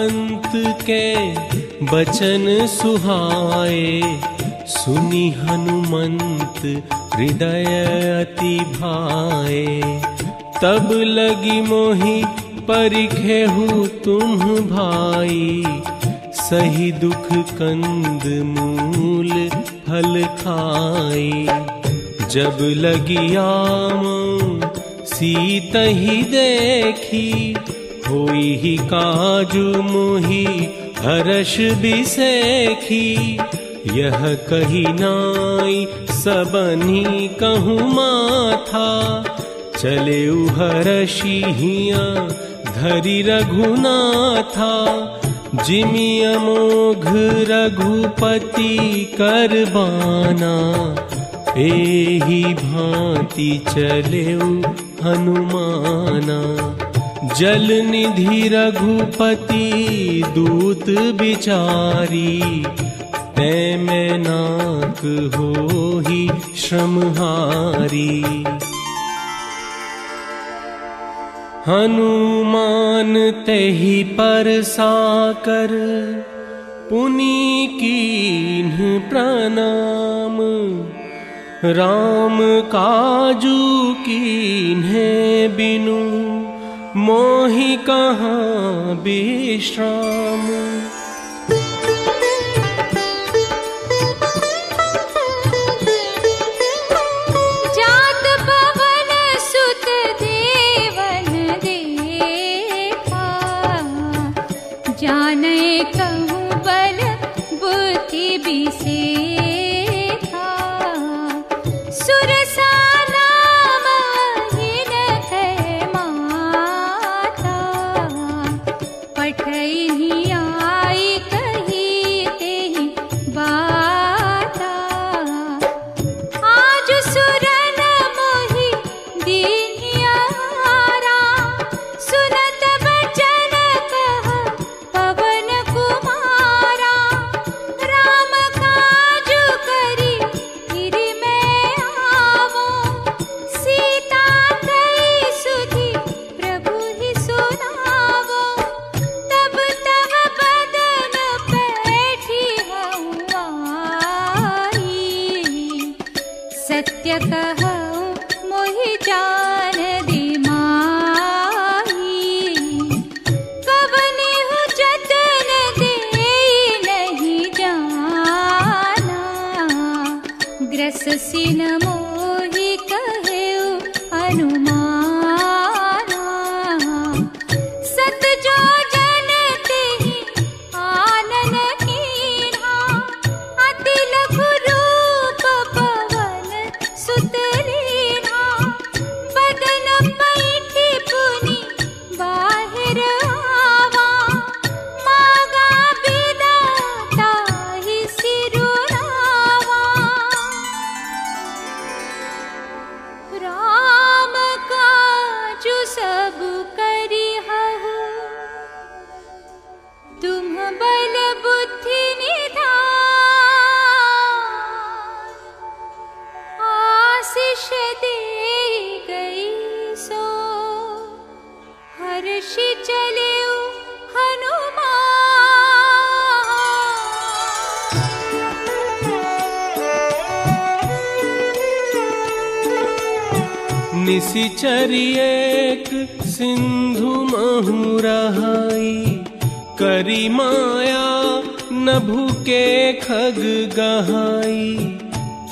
जामवंत के बचन सुहाए। सुनी हनुमंत हृदय अति भाए। तब लगी मोहि परिखेहु तुम भाई। सही दुख कंद मूल फल खाई जब लगी आम, सीत ही देखी। होई ही काजू मोही हर्ष बिसेखी यह कही नाई सबनी कहूँ माथा। चले हर्षि हिया धरि रघुनाथा। जिमि अमोघ रघुपति करबाना एही भांति चलेउ हनुमाना जल निधि रघुपति दूत बिचारी, तै में नाक हो ही श्रमहारी। हनुमान तेहि पर साकर, पुनि कीन्ह प्रणाम। राम काजू कीन्हे बिनु। मोहि कहाँ विश्राम? एक सिंधु महु रहाई करी माया नभु के खग गहाई।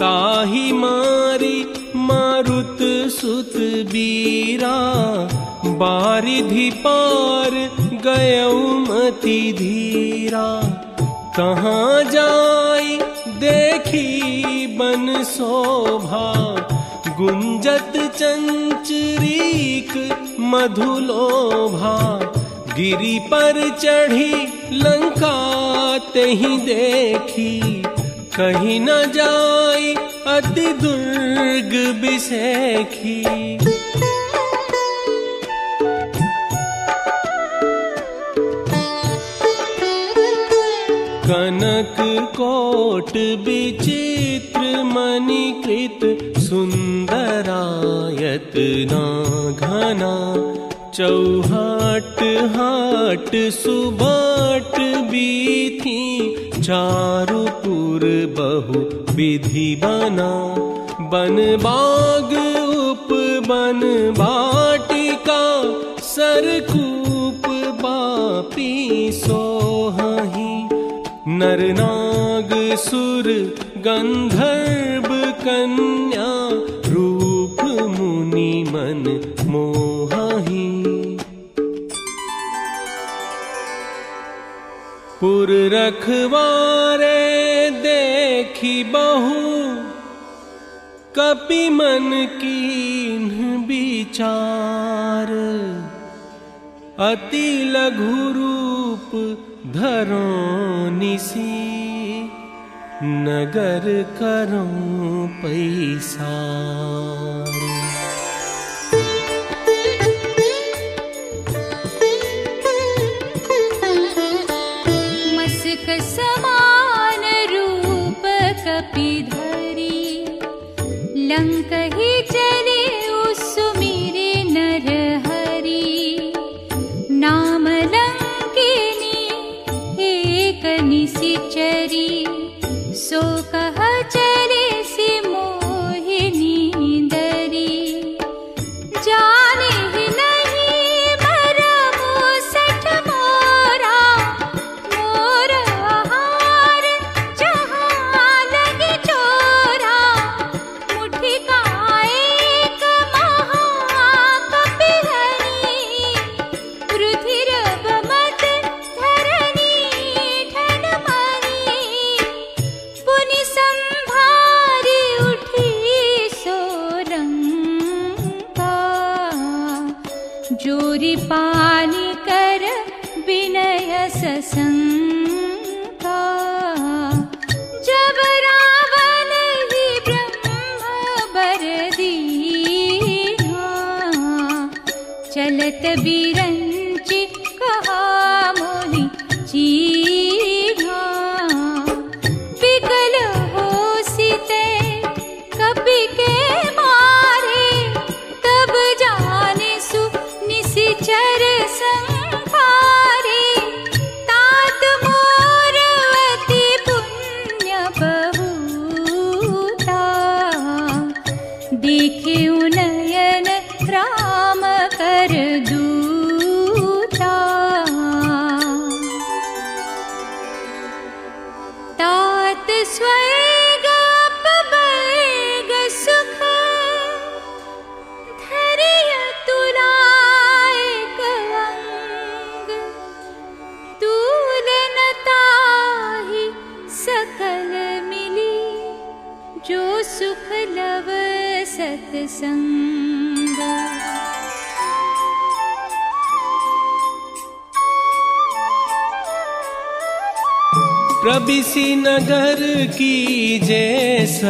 ताही मारी मारुत सुत बीरा, बारिधि पार गयऊ मति धीरा। कहाँ जाई देखी बन शोभा, गुंजत चंचरीक मधुलोभा गिरी पर चढ़ी लंका तेहि देखी, कहीं न जाई अति दुर्ग बिसेखी। कनक कोट विचित्र मणिकृत सुन्दरायत ना घना चौहाट हाट सुबाट बीथी चारुपुर बहु विधि बना। बन बाग उप बन बाटिका, सरकूप बापी सोहही। नरनाग सुर गंधर्व कन्या पुर रखवारे देखी बहु। कपि मन कीन विचार। अति लघु रूप धरो निसी नगर करो पैसा लंक baby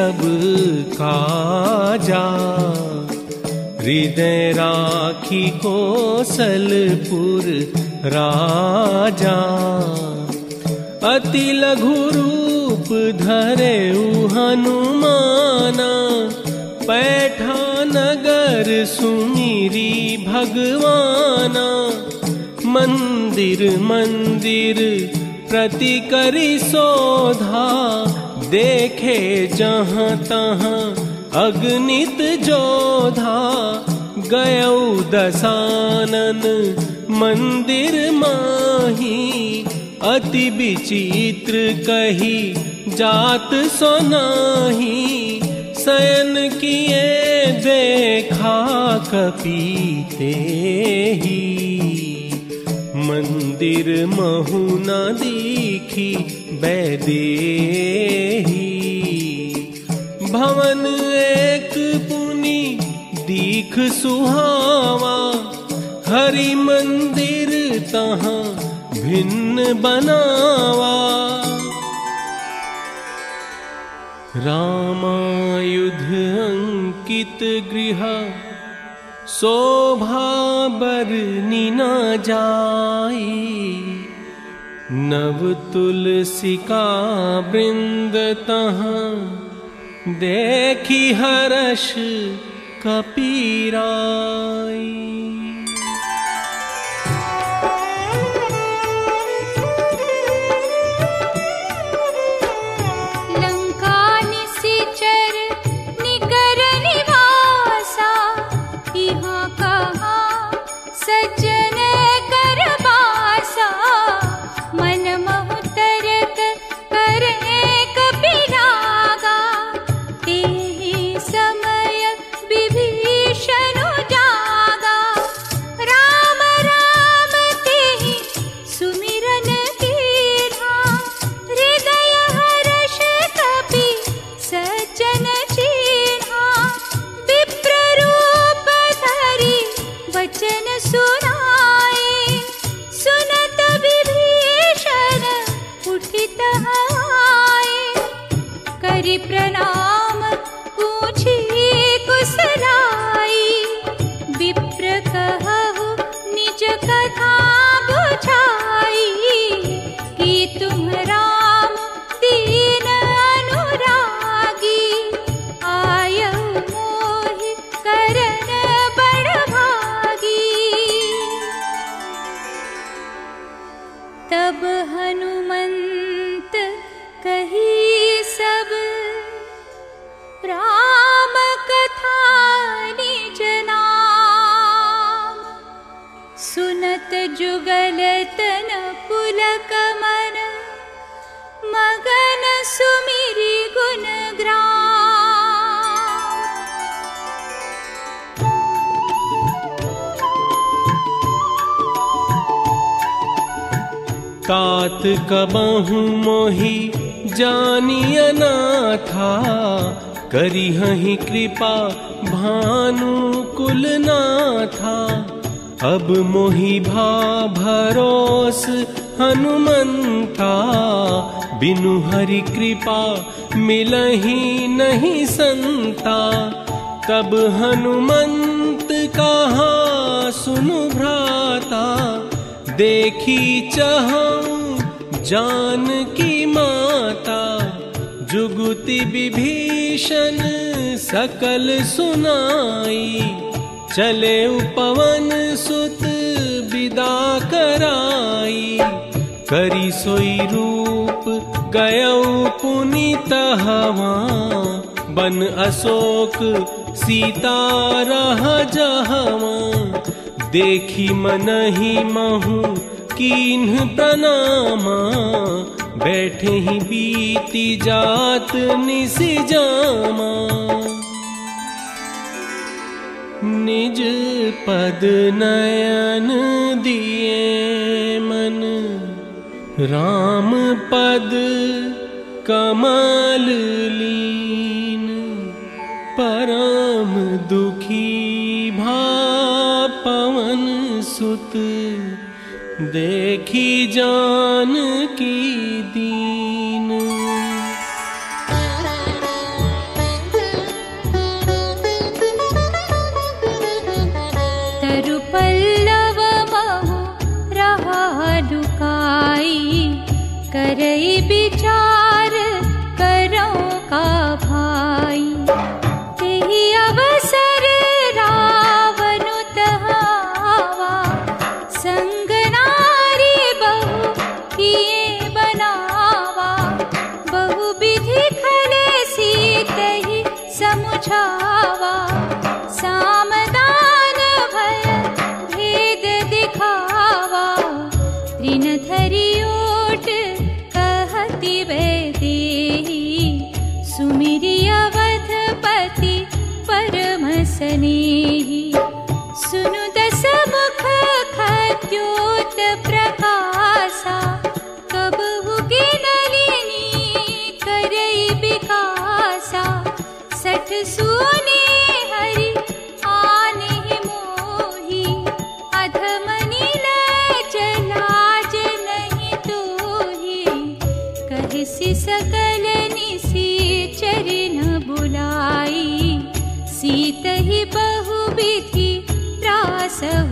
सब काजा हृदय राखी कोसलपुर राजा। अति लघु रूप धरे हनुमाना। पैठा नगर सुमिरी भगवाना। मंदिर मंदिर प्रति करी शोधा देखे जहाँ तहाँ अग्नित जोधा गयौ दसानन मंदिर माही अति विचित्र कही जात सोनाही। शयन किए देखा कपीते ही। मंदिर महु न दीखी बैदेही भवन एक पुनि दीख सुहावा। हरि मंदिर तहाँ भिन्न बनावा। रामायुध अंकित गृह, शोभा बरनी न जाई। नव तुलसी का वृंद तहाँ देखी हर्ष कपीराई तात कबहु मोहि जानियना था। करी हही कृपा, भानु कुल ना था। अब मोहि भा भरोस हनुमंता। बिनु हरि कृपा मिलही नहीं संता। तब हनुमंत कहा सुनु भ्राता। देखी चाहूँ जान माता जुगुति विभीषण सकल सुनाई। चले पवन सुत विदा कराई। करी सोई रूप गयऊ पुनित हवा। बन अशोक सीता रह जहवा। देखी मनहि महु कीन्ह प्रणामा, बैठे ही बीती जात निस जामा। निज पद नयन दिए मन, राम पद कमल लीन। परम दुखी भा पवन सुत देखी जान की दीन सुनु seu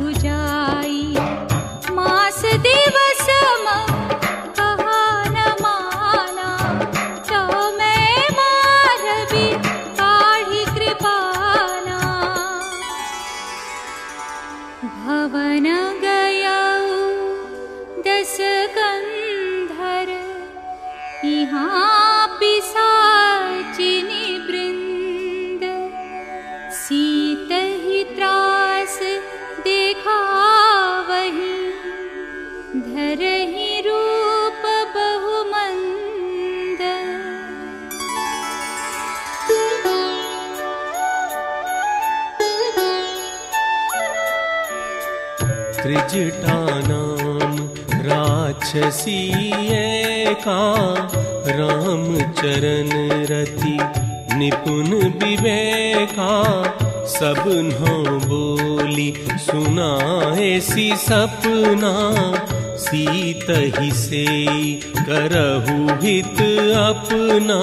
सी सपना सीत ही से करहु हित अपना।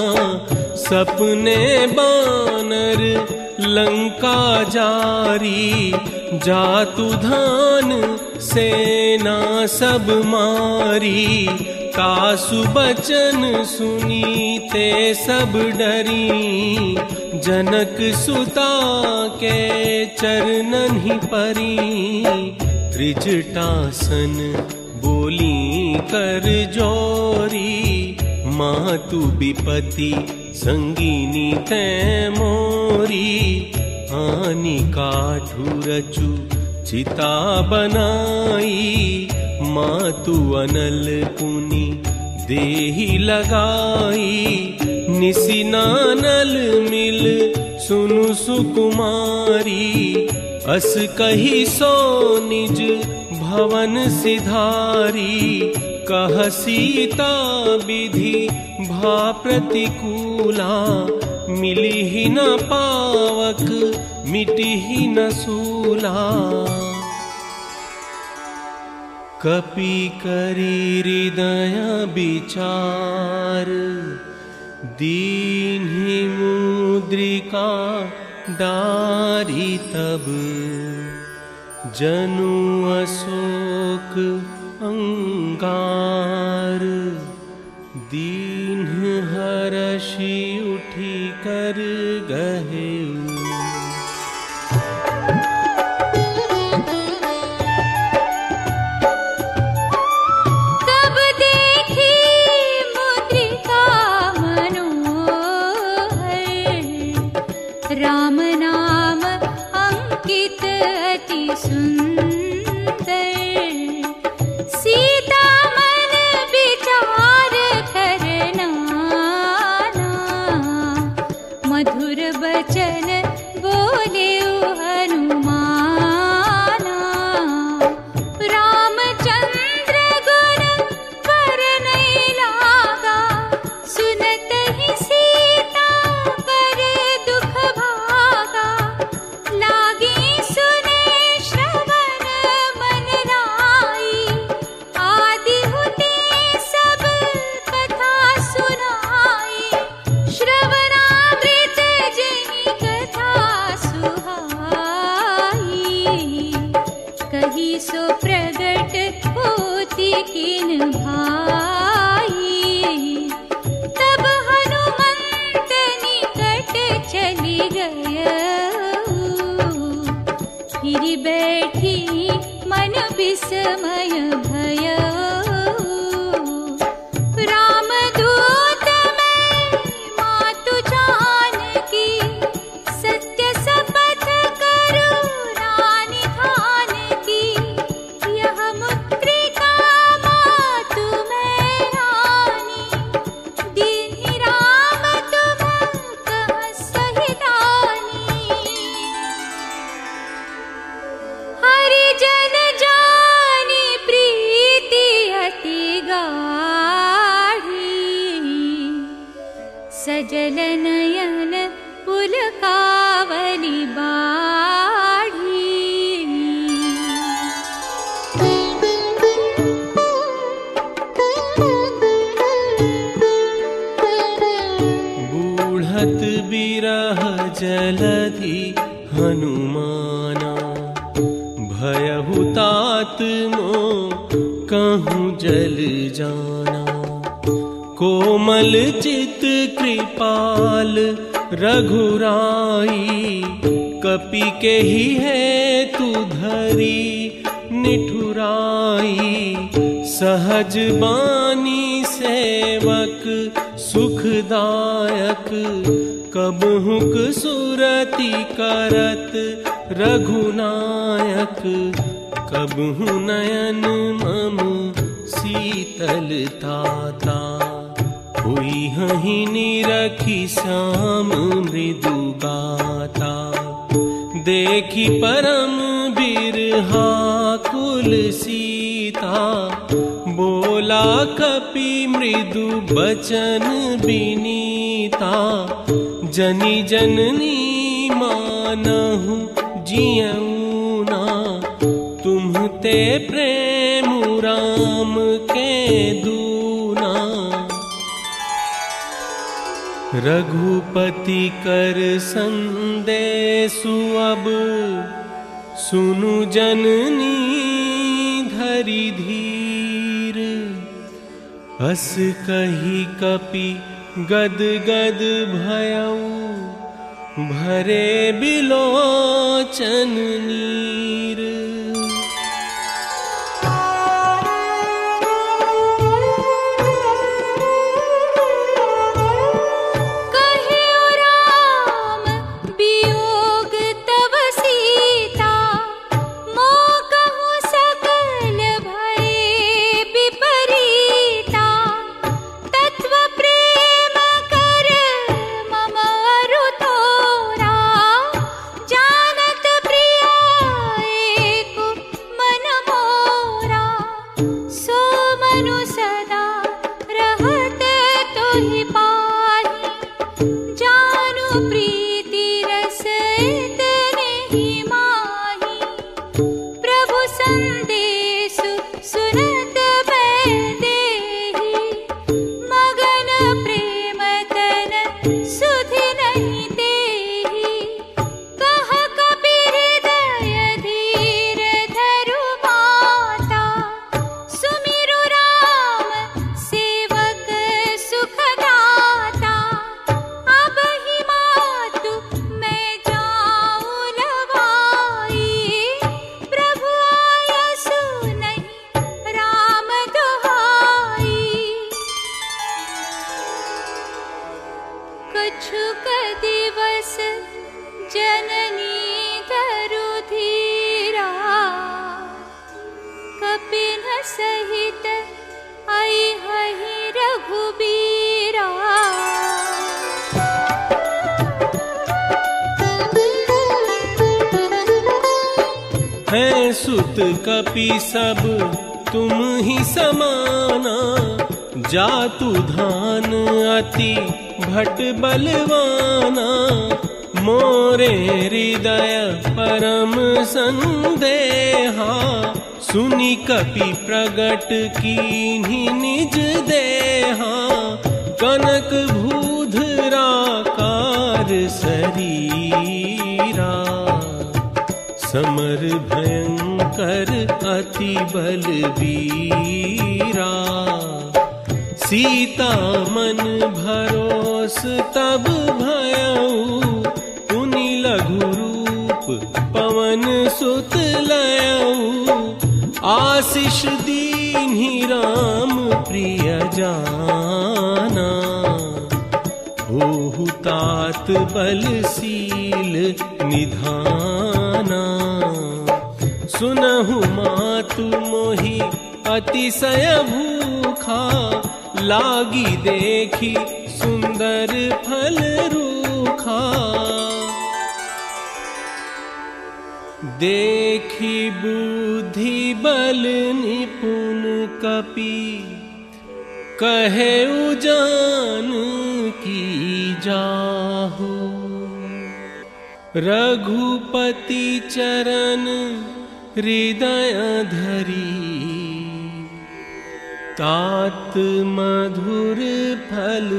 सपने बानर लंका जारी जातु धान सेना सब मारी। तासु बचन सुनी ते सब डरी। जनक सुता के चरणन ही परी। त्रिजटासन बोली कर जोरी मातु विपति संगीनी तै मोरी। आनी काठू चिता बनाई मातु अनल पुनि देही लगाई। निसिनानल मिल सुनु सुकुमारी अस कही सो निज भवन सिधारी, कह सीता विधि भा प्रतिकूला मिली ही न पावक मिटी ही न सूला। कपि करी हृदय विचार, दीन ही मुद्रिका डारी तब जनु अशोक अंगार। दीन हरषि उठी कर गहे किन भाई रघुनायक कब हूँ नयन मम शीतलताता हुई हही निरखी श्याम मृदु गाता। देखी परम बिरहा कुल सीता बोला कपि मृदु बचन बिनीता जनी जननी मानहु जियऊना। ते प्रेम राम के दूना। रघुपति कर संदेशु अब, सुनु जननी धरि धीर। अस कही कपि गद गद भयऊ भरे बिलोचन नीर। कपि सब, तुम ही समाना। जातु धान अति भट बलवाना। मोरे हृदय परम संदेहा। सुनि कपि प्रगट की निज देहा। कनक भूधराकार शरीरा। समर भयंकर अति बलवीरा सीता मन भरोस तब भयऊ। पुनि लघु रूप पवन सुत लयऊ। आशीष दीन्ही राम प्रिय जाना। ओहु तात बलशील निधाना। सुनहु मातु मोहि अतिशय भूखा, लागी देखी सुंदर फल रूखा। देखी बुद्धि बल निपुण कपि, कहे उजान की जाहू। रघुपति चरण हृदय धरी तात मधुर फल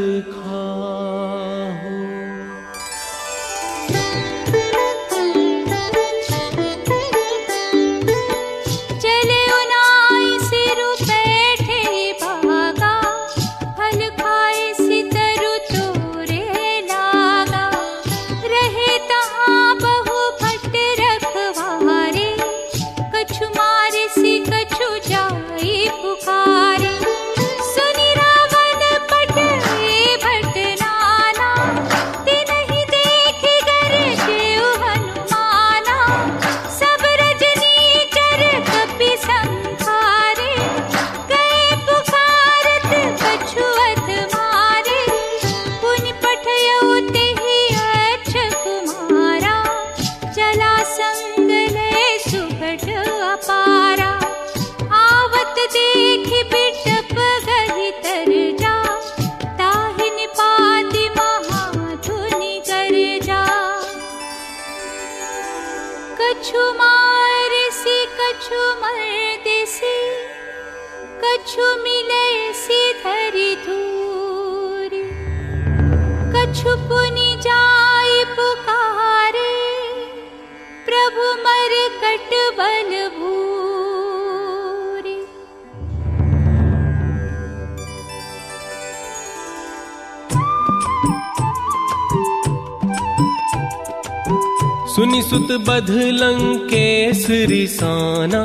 सुनि सुत बध लंकेश रिसाना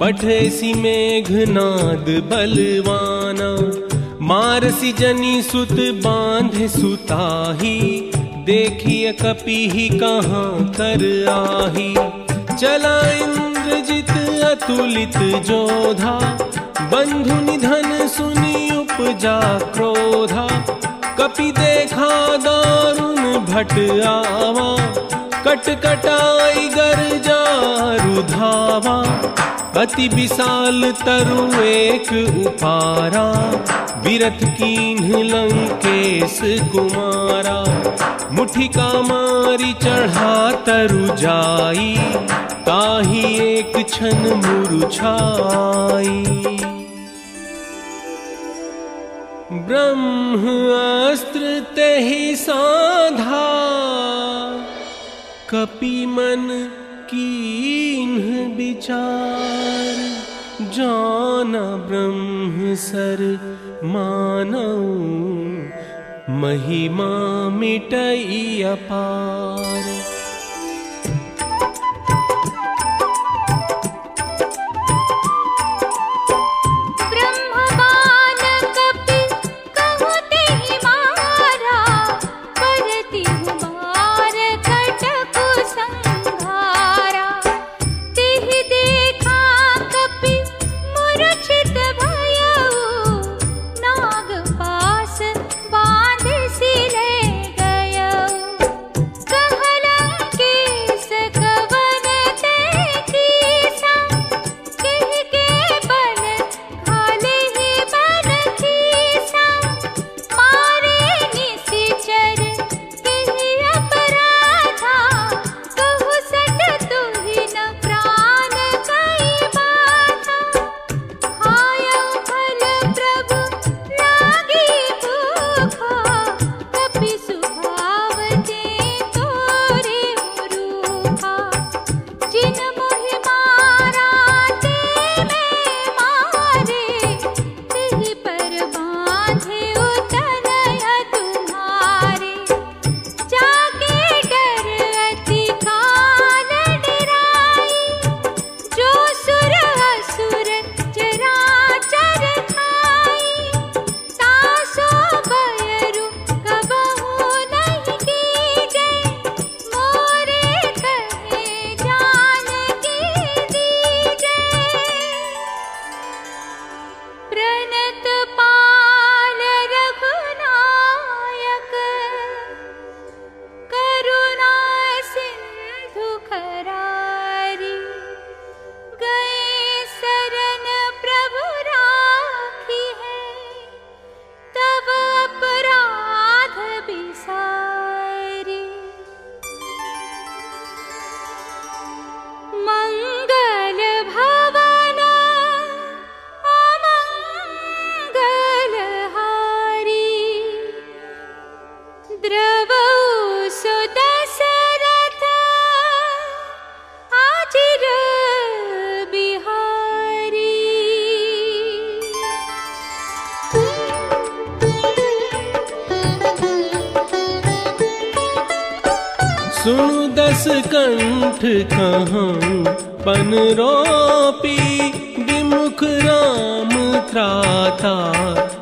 पठेसी मेघनाद बलवाना। मारसी जनी सुत बांधे सुताही, देखिए कपि ही कहाँ कर आही। चला इंद्रजित अतुलित जोधा, बंधु निधन सुनी उपजा क्रोधा। कपि देखा दारुण भट आवा कट कटाई गर जारु धावा। अति विशाल तरु एक उपारा। विरथ कीन्ह लंकेश कुमारा। मुठिका मारी चढ़ा तरु जाई। ताही एक छन मुरुछाई ब्रह्मास्त्र तेहि साधा। कपि मन कीन्ह विचार जान ब्रह्म सर मानव महिमा मिटई अपार। सुनु दस कंठ कहाँ पन रोपी विमुख राम त्राता,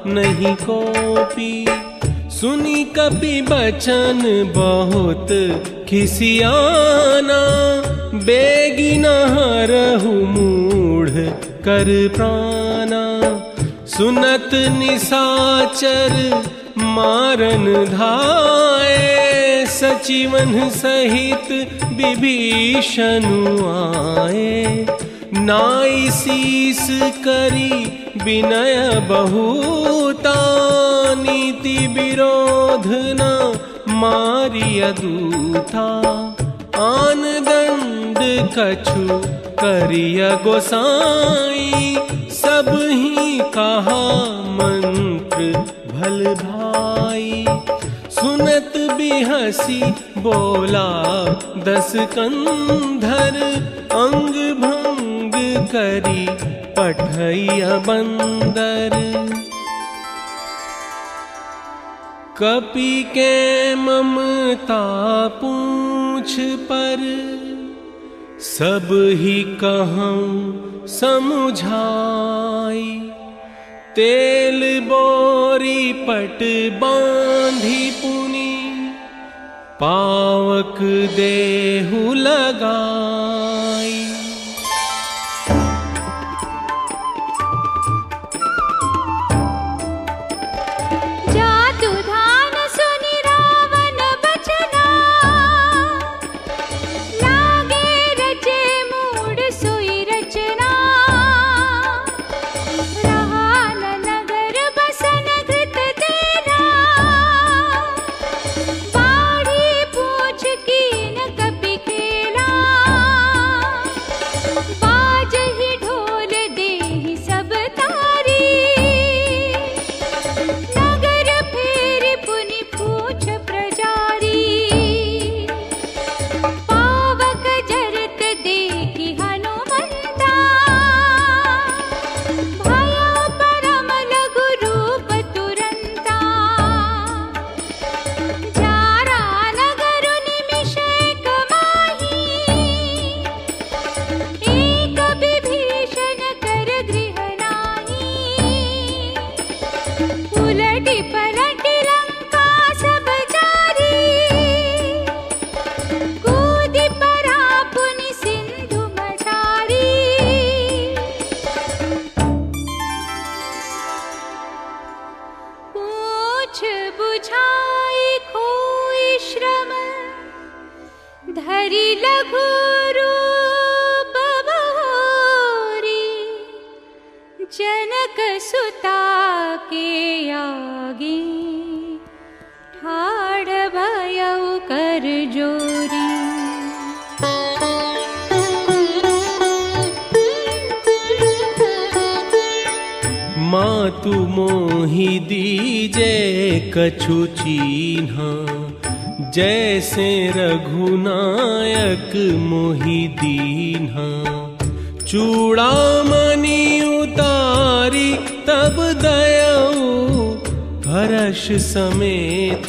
नहीं कोपी। सुनी कपि बचन बहुत, खिसियाना, बेगी नहरहु मूढ़ कर प्राणा। सुनत निसाचर मारन धाये सचिवन सहित विभीषणु आए। नाई शीस करी विनय बहुता नीति विरोध न मारिय दूता। आन दंड कछु करिय गोसाई। सब ही कहा मंत्र भल भाई। सुनत भी हसी, बोला दस कंधर, अंग भंग करी पठैया बंदर। कपि के ममता पूछ पर, सब ही कहूँ समुझाई। तेल बोरी पट बांधी पुनी पावक देहु लगाई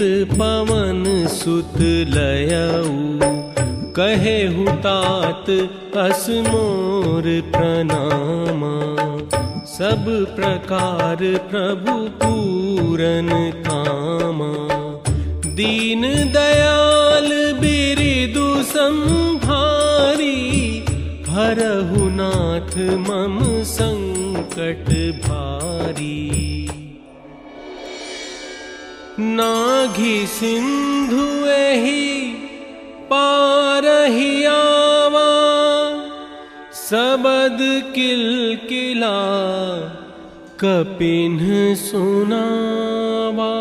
पवन सुत लयऊ। कहे हुतात असमोर प्रणामा। सब प्रकार प्रभु पूरन कामा दीन दयाल बिरिदु संभारी। हरहु नाथ मम संकट भारी नाघि सिंधु एहि पारहि आवा सबद किलकिला कपिन सुनावा।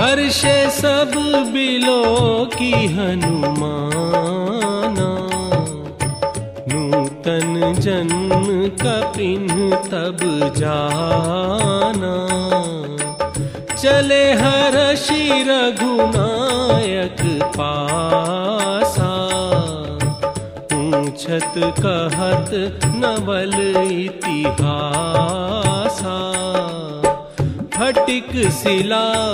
हर्ष सब बिलो की हनुमाना। नूतन जन्म कपिन तब जाना। चले हर हर्षि रघुनायक पासा। पूछत कहत नवल इतिहासा। फटिक सिला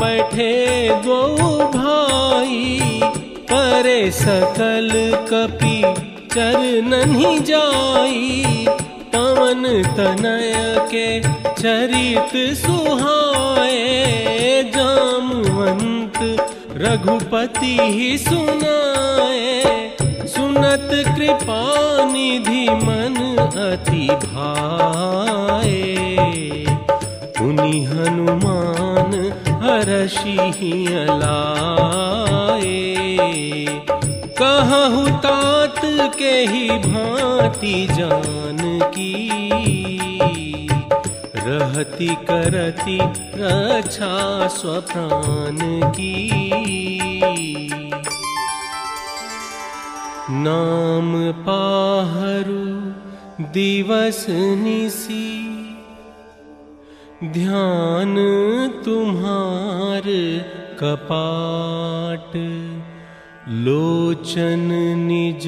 बैठे दो भाई, करे सकल कपि चरण ही जाई पवन तनय के चरित सुहाए। जामवंत रघुपति ही सुनाए। सुनत कृपा निधि मन अति भाए। पुनि हनुमान हरषि अलाए। कहु तात के ही भांति जान की रहती करती रक्षा स्वप्राण की नाम पाहरू दिवस निसी। ध्यान तुम्हार कपाट। लोचन निज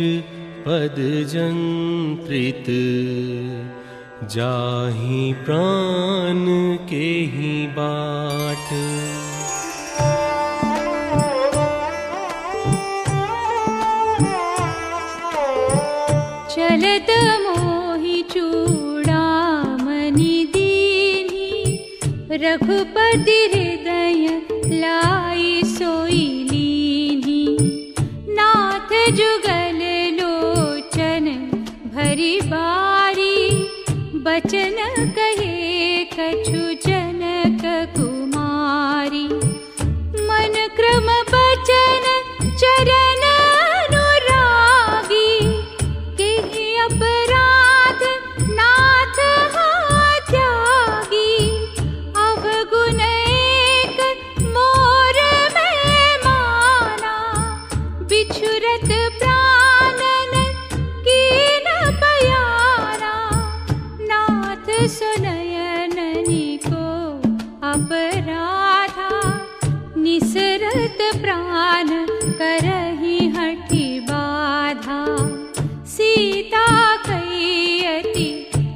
पद जंत्रित जाहि प्राण के बाट। चलत मोहि चूडामणि दीनि रघुपति हृदय लाई सोई लीनी। नाथ जुगल बचन कहे कछु जनक कुमारी। मन क्रम बचन चरण करहि हठि बाधा। सीता कैयति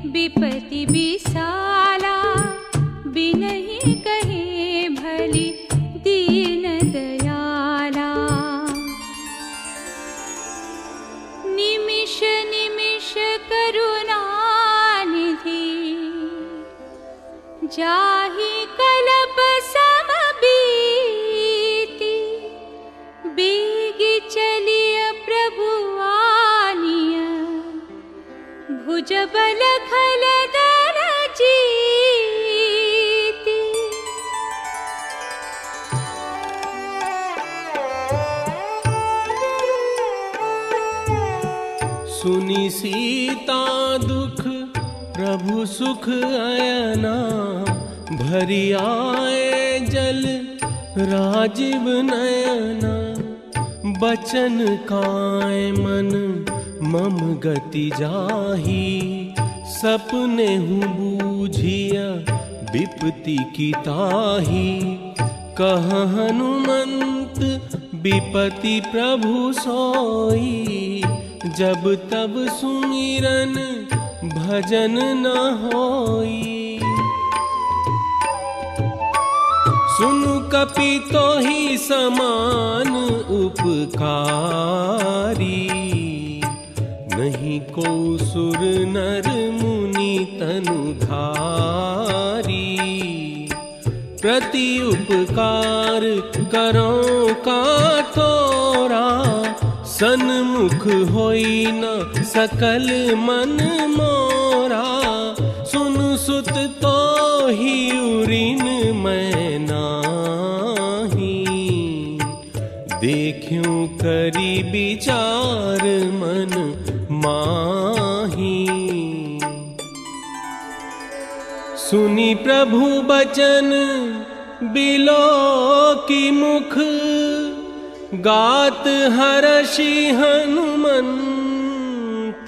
विपति विशाला ताही कह हनुमंत, विपति प्रभु सोई। जब तब सुमिरन भजन न होई। सुन कपि तो ही समान उपकारी। नहीं को सुर नर मुनि तनु धारी। प्रति उपकार करो का तोरा सन्मुख होई न सकल मन मोरा। सुन सुत तो ही उरिन मैं नाही। देखूँ करी विचार मन माही सुनी प्रभु बचन, बिलो की मुख। गात हर्षि हनुमंत।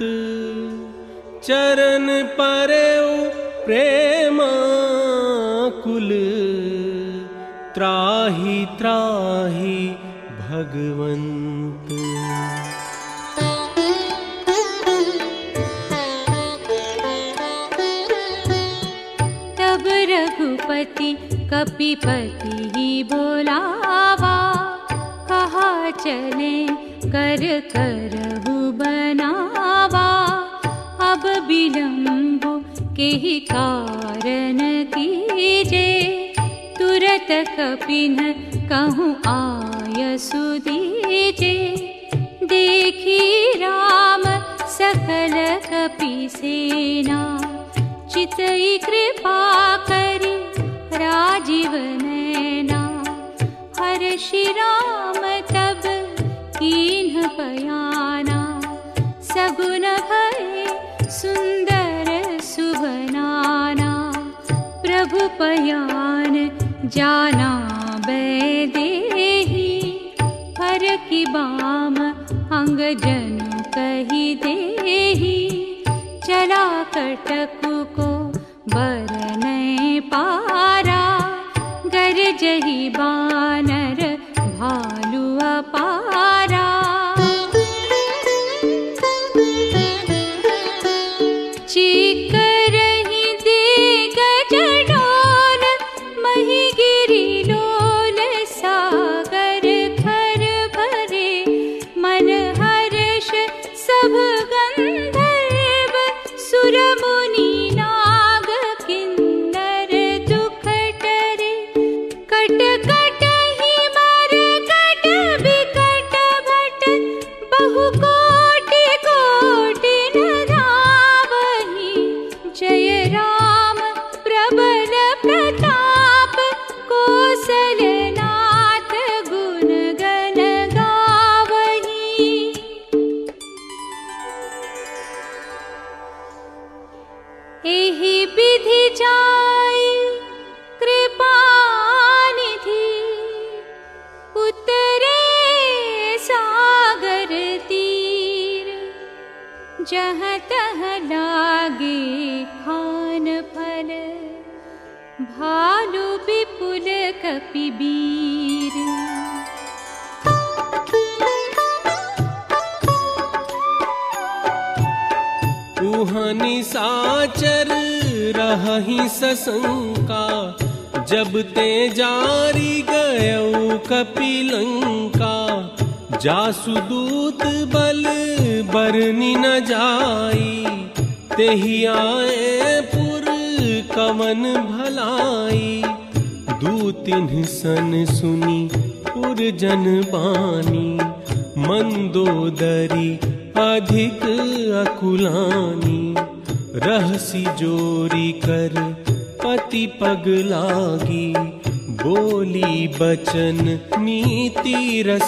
चरण परे प्रेम कुल त्राही त्राही भगवंत। कपिपति ही बोलावा कहा चले कर करहु बनावा। अब विलम्ब के ही कारण कीजे तुरत कपिन कहूँ आय सुदीजे देखी राम सकल कपि सेना चितई कृपा करी राजीव नैना हर श्री राम तब कीन्ह पयाना। सगुन भय सुंदर सुबनाना। प्रभु पयान जाना बैदेही। हर की बाम अंग जन कही देही। कटकु को बरनय पारा गरजही बानर भालु अपारा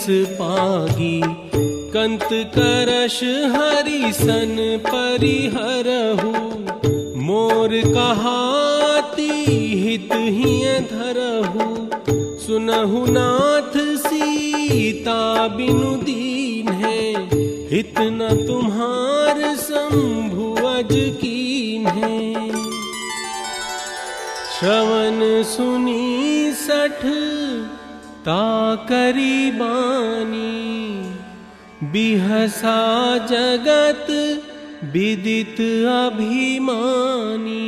पागी। कंत करश हरिसन परिहरहु मोर कहाती हित हिय धरहु सुनहु नाथ सीता बिनु दीन है। हित न तुम्हार शंभु अज कीन है। श्रवण सुनी सठ ता करी बानी बिहसा जगत विदित अभिमानी।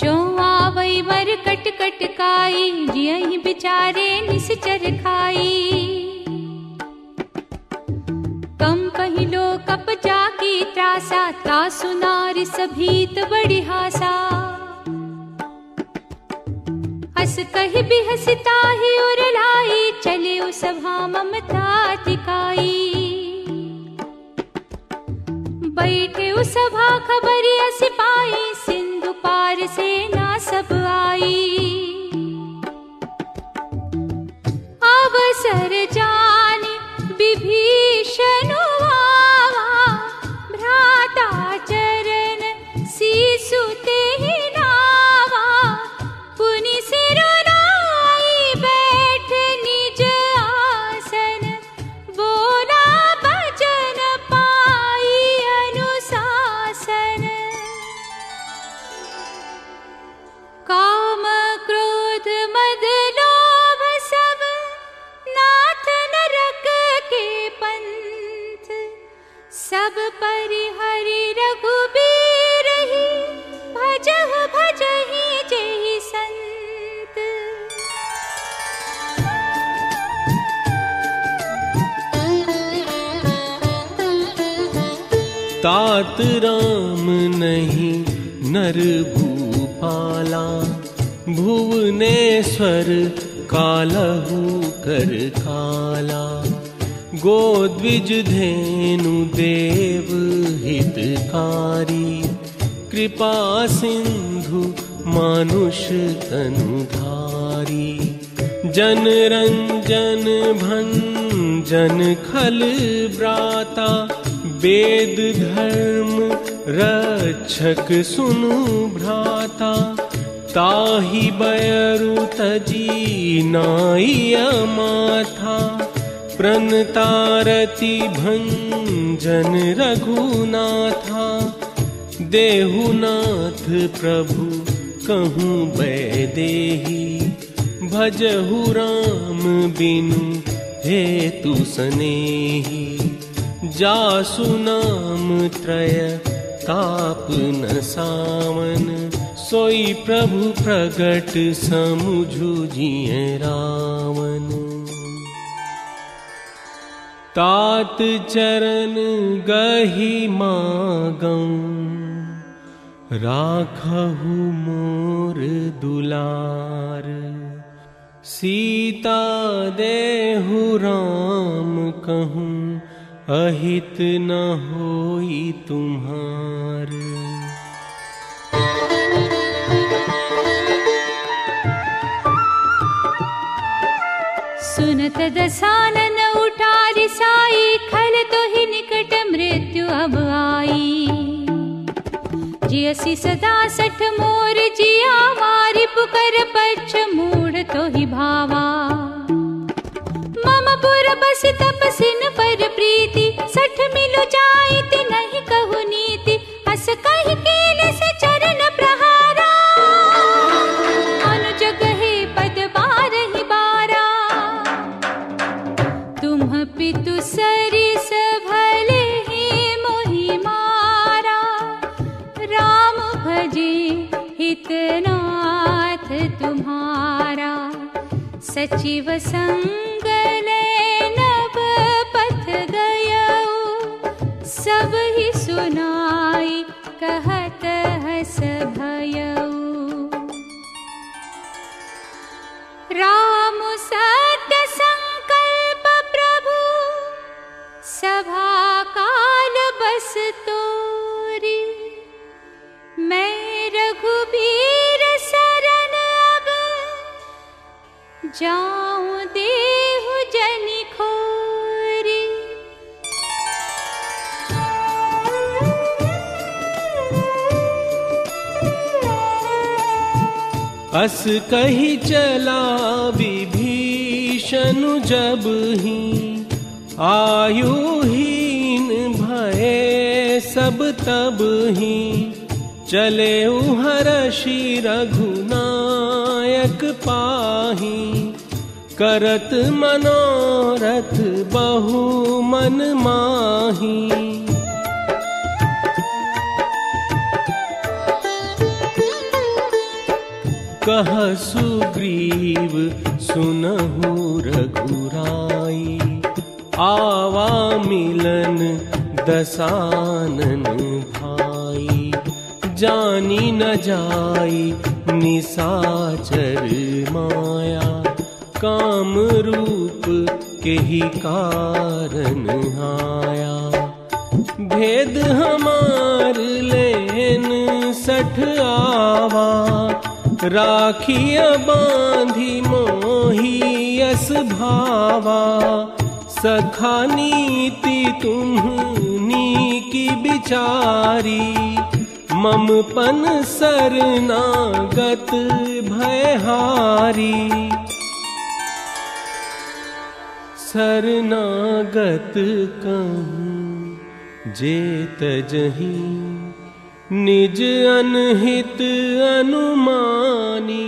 जो आवई वर कट कट काई जियहि बिचारे निसचर खाई। कप जाकी त्रासा ता सुनार सभीत बड़ी हासा हस कहि बिहसिता ही उर लाई चले उ सभा ममता तिकाई बैठे उ सभा खबरिया सिपाही, सिंधु पार सेना सब आई। अवसर जानी विभीषण माता चरण सिसुते सब परिहरि रघुबीर ही, भजह भजहि जेहि संत। तात राम नहीं नर भूपाला, भुवनेश्वर कालहु कर काला। गोद्विज धेनु देव हितकारी। कृपा सिंधु मानुष तनुधारी। जन रंजन भंजन खल ब्राता। वेद धर्म रक्षक सुनु भ्राता। ताहि बयरु तजी नाइया माथा प्रणतारति भंजन रघुनाथा देहुनाथ प्रभु कहूँ बैदेही भजहु राम बिनु हेतु सनेही। जासु नाम त्रय ताप न सामन सोई प्रभु प्रगट समुझु जिय रावण तात चरण गही मागं राखहु मोर दुलार। सीता देहु राम कहूँ अहित न होई तुम्हार। सुनत दसानन उठारी सदा सठ मोर जिया मारी पुकर पछ मूढ़ तो ही भावा। मम पुर बस तपसिन पर प्रीति सठ मिलु जाइत नहीं कहु नीति। अस कहि सचिव कही चला विभीषण जब ही आयुहीन भये सब तब ही चले हर्षि रघुनायक पाही। करत मनोरथ बहु मन माही कह सुग्रीव, सुनहु रघुराई। आवा मिलन दसानन भाई। जानी न जाई निसाचर माया। काम रूप के ही कारण आया भेद हमार लेन सठ आवा। राखिया बांधी मोही भावा। सखा नीति तुम्हनी की बिचारी। मम पन सरनागत भयहारी। शरणागत कहूँ जेत जही निज अनहित अनुमानी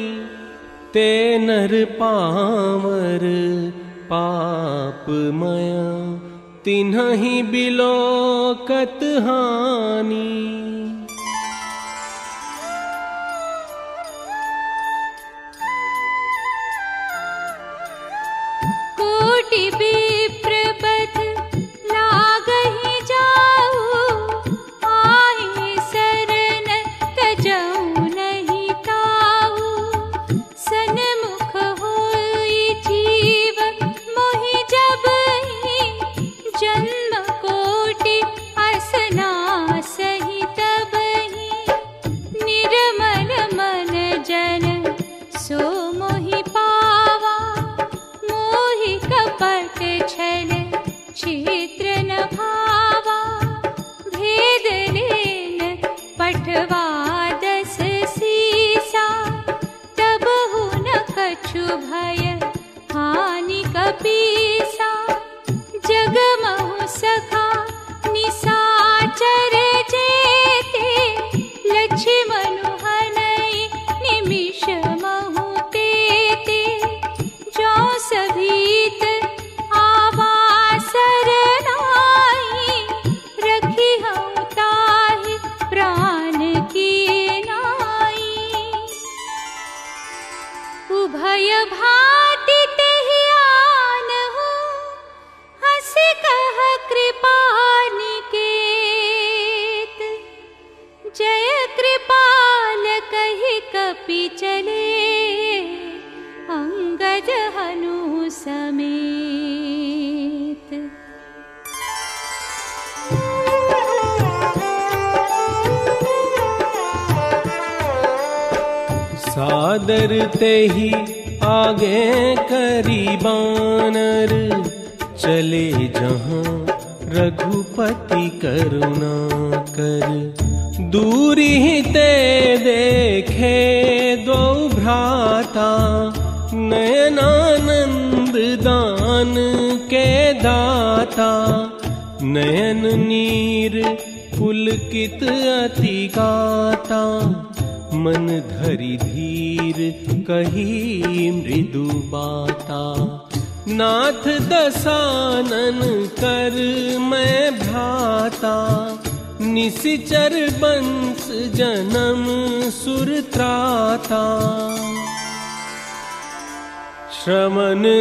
ते नर पावर पापमया तिन्हि बिलोकत हानि पठवा दस सीसा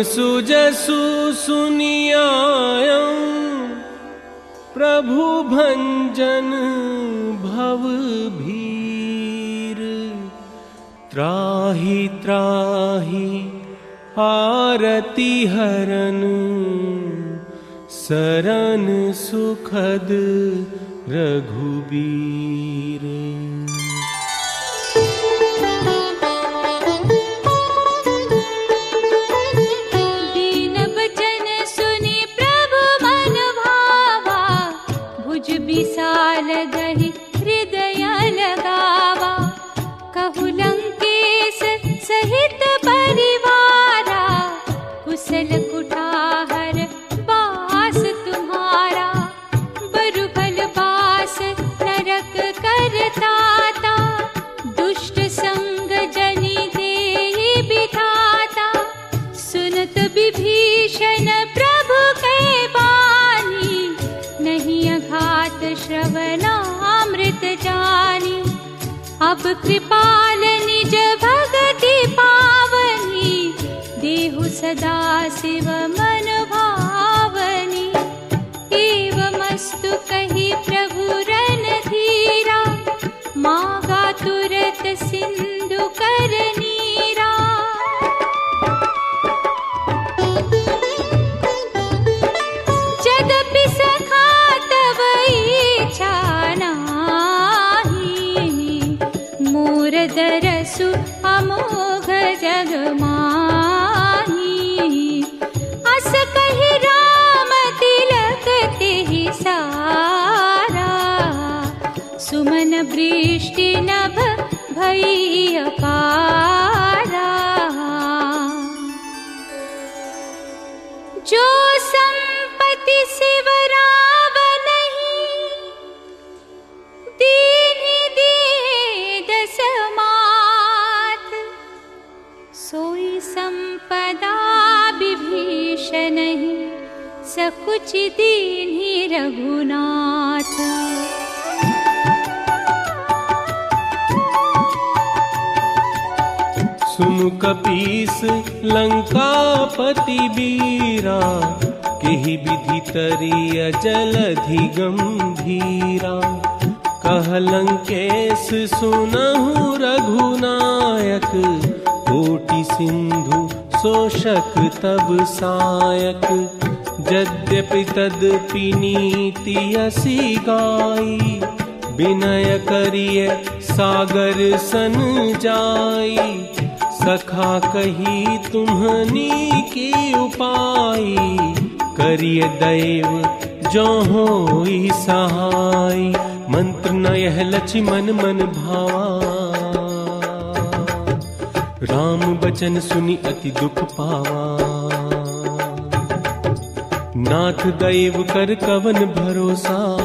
जसु सुन्याय प्रभुभञ्जन भवभीर। त्राहि त्राहि आरति हरन शरन सुखद रघुबीर। Viva México. लंकापति बीरा के विधि तरिय जलधि गम्भीरा कह लंकेश सुनहु रघुनायक, कोटि सिंधु शोषक तब सायक। यद्यपि तदपि नीति असी गाई, विनय करिय सागर सन जाई। सखा कही तुम्हनी की उपाय करिय दैव जो हो सहाय। मंत्र न यह मन मन भावा। राम बचन सुनि अति दुख पावा। नाथ दैव कर कवन भरोसा।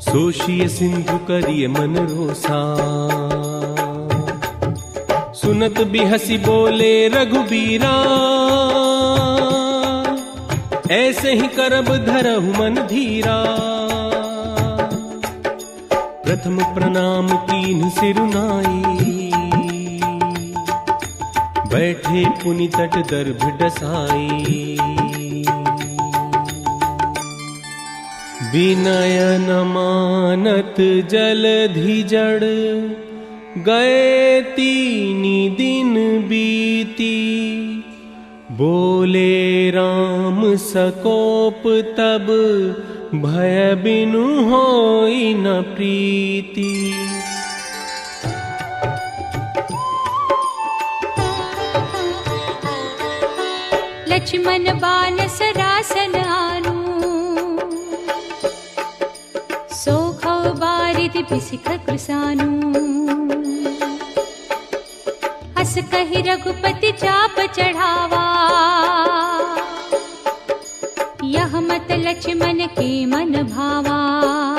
सोशिय सिंधु करिय मन रोसा। सुनत भी हँसी बोले, रघुबीरा, ऐसे ही करब धरहु मन धीरा। प्रथम प्रणाम तीन सिरुनाई। बैठे पुनि तट दर्भ डसाई। विनयन मानत जलधि जड़ गए तीनी दिन बीती। बोले राम सकोप तब रामोप तयु हो प्रीति। लक्ष्मण बाल सरासनानु सोख बारिति पिसिख लानसान की रघुपति चाप चढ़ावा। यह मत लक्ष्मण के मन भावा।